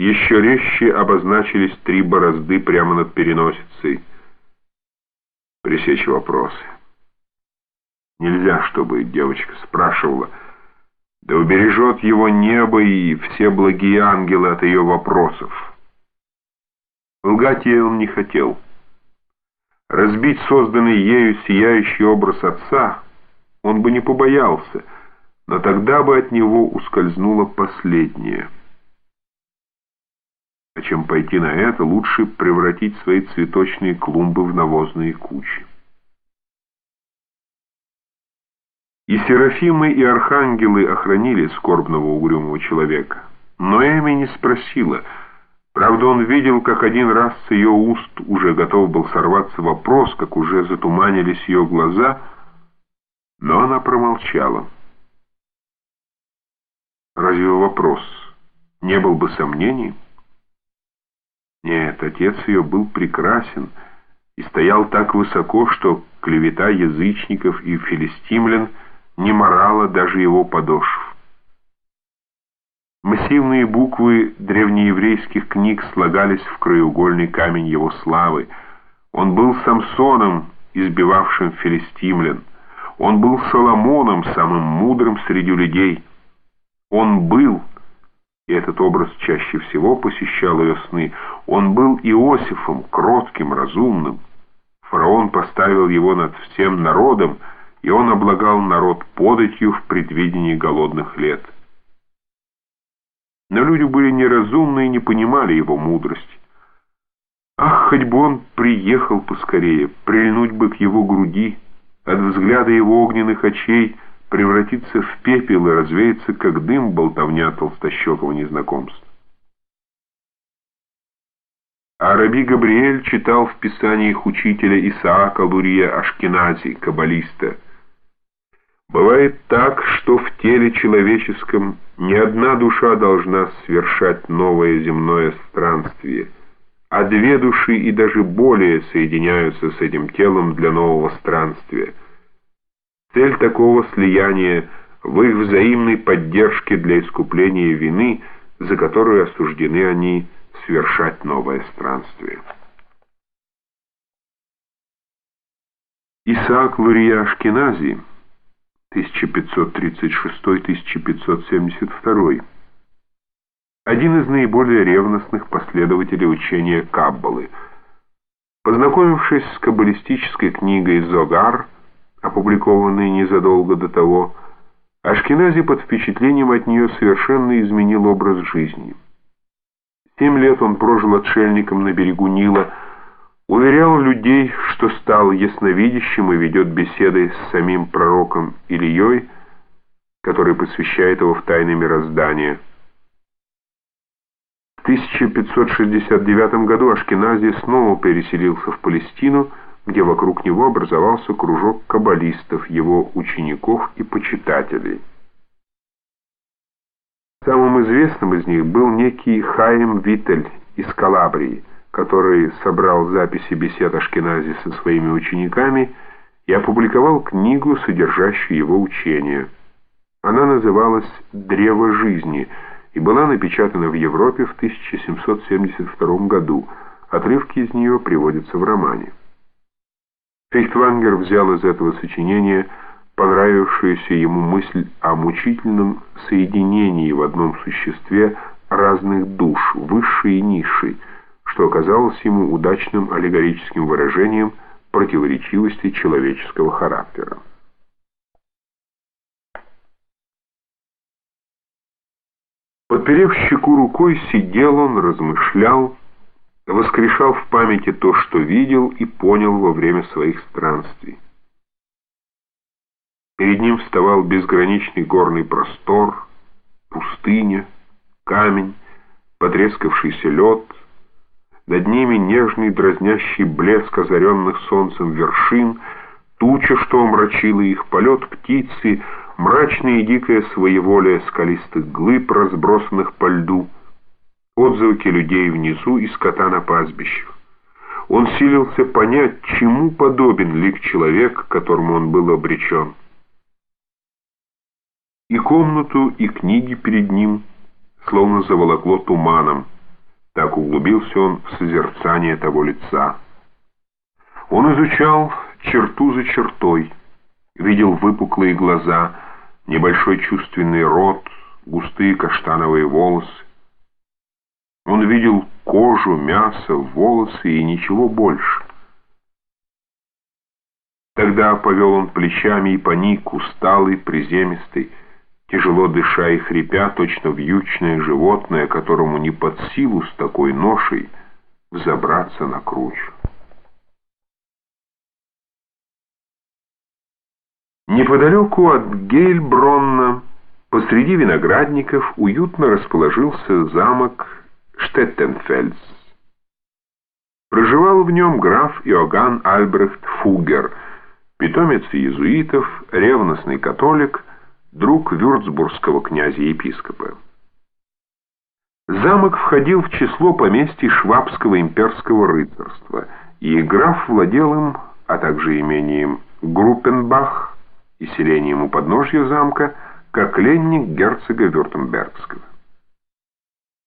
Еще резче обозначились три борозды прямо над переносицей. Пресечь вопросы. Нельзя, чтобы девочка спрашивала, да убережет его небо и все благие ангелы от ее вопросов. Лгать ей он не хотел. Разбить созданный ею сияющий образ отца он бы не побоялся, но тогда бы от него ускользнуло последнее — а чем пойти на это, лучше превратить свои цветочные клумбы в навозные кучи. И серафимы, и архангелы охранили скорбного угрюмого человека. Но Эми не спросила. Правда, он видел, как один раз с ее уст уже готов был сорваться вопрос, как уже затуманились ее глаза, но она промолчала. Разве вопрос не был бы сомнением? Нет, отец ее был прекрасен и стоял так высоко, что клевета язычников и филистимлян не морала даже его подошв. Массивные буквы древнееврейских книг слагались в краеугольный камень его славы. Он был Самсоном, избивавшим филистимлян. Он был Соломоном, самым мудрым среди людей. Он был и этот образ чаще всего посещал ее сны. Он был Иосифом, кротким, разумным. Фараон поставил его над всем народом, и он облагал народ податью в предвидении голодных лет. Но люди были неразумны и не понимали его мудрости. Ах, хоть бы он приехал поскорее, прильнуть бы к его груди, от взгляда его огненных очей — превратиться в пепел и развеяться, как дым болтовня толстощекого незнакомства. А Раби Габриэль читал в писаниях учителя Исаака Лурия Ашкенази, каббалиста. Бывает так, что в теле человеческом ни одна душа должна совершать новое земное странствие, а две души и даже более соединяются с этим телом для нового странствия – Цель такого слияния в их взаимной поддержке для искупления вины, за которую осуждены они совершать новое странствие. Исаак Лурия Ашкенази, 1536-1572, один из наиболее ревностных последователей учения Каббалы. Познакомившись с каббалистической книгой «Зогар», опубликованной незадолго до того, Ашкенази под впечатлением от нее совершенно изменил образ жизни. Семь лет он прожил отшельником на берегу Нила, уверял людей, что стал ясновидящим и ведет беседы с самим пророком Ильей, который посвящает его в тайны мироздания. В 1569 году Ашкенази снова переселился в Палестину, где вокруг него образовался кружок каббалистов, его учеников и почитателей. Самым известным из них был некий Хаим Витель из Калабрии, который собрал записи бесед Ашкенази со своими учениками и опубликовал книгу, содержащую его учение. Она называлась «Древо жизни» и была напечатана в Европе в 1772 году. Отрывки из нее приводятся в романе. Фейхтвангер взял из этого сочинения понравившуюся ему мысль о мучительном соединении в одном существе разных душ, высшей и низшей, что оказалось ему удачным аллегорическим выражением противоречивости человеческого характера. Подперев щеку рукой, сидел он, размышлял, воскрешал в памяти то, что видел и понял во время своих странствий. Перед ним вставал безграничный горный простор, пустыня, камень, потрескавшийся лед, над ними нежный дразнящий блеск озаренных солнцем вершин, туча, что омрачила их, полет птицы, мрачное и дикое своеволие скалистых глыб, разбросанных по льду — отзвуки людей внизу и скота на пастбищах. Он силился понять, чему подобен лик человека, которому он был обречен. И комнату, и книги перед ним словно заволокло туманом. Так углубился он в созерцание того лица. Он изучал черту за чертой, видел выпуклые глаза, небольшой чувственный рот, густые каштановые волосы. Он видел кожу, мясо, волосы и ничего больше. Тогда повел он плечами и поник, усталый, приземистый, тяжело дыша и хрипя, точно вьючное животное, которому не под силу с такой ношей взобраться на кручу. Неподалеку от Гейльбронна, посреди виноградников, уютно расположился замок Штеттенфельс. Проживал в нем граф Иоганн Альбрехт Фугер, питомец иезуитов, ревностный католик, друг вюрцбургского князя-епископа. Замок входил в число поместий швабского имперского рыцарства, и граф владел им, а также имением Группенбах и селением у подножья замка, как ленник герцога Вюртембергского.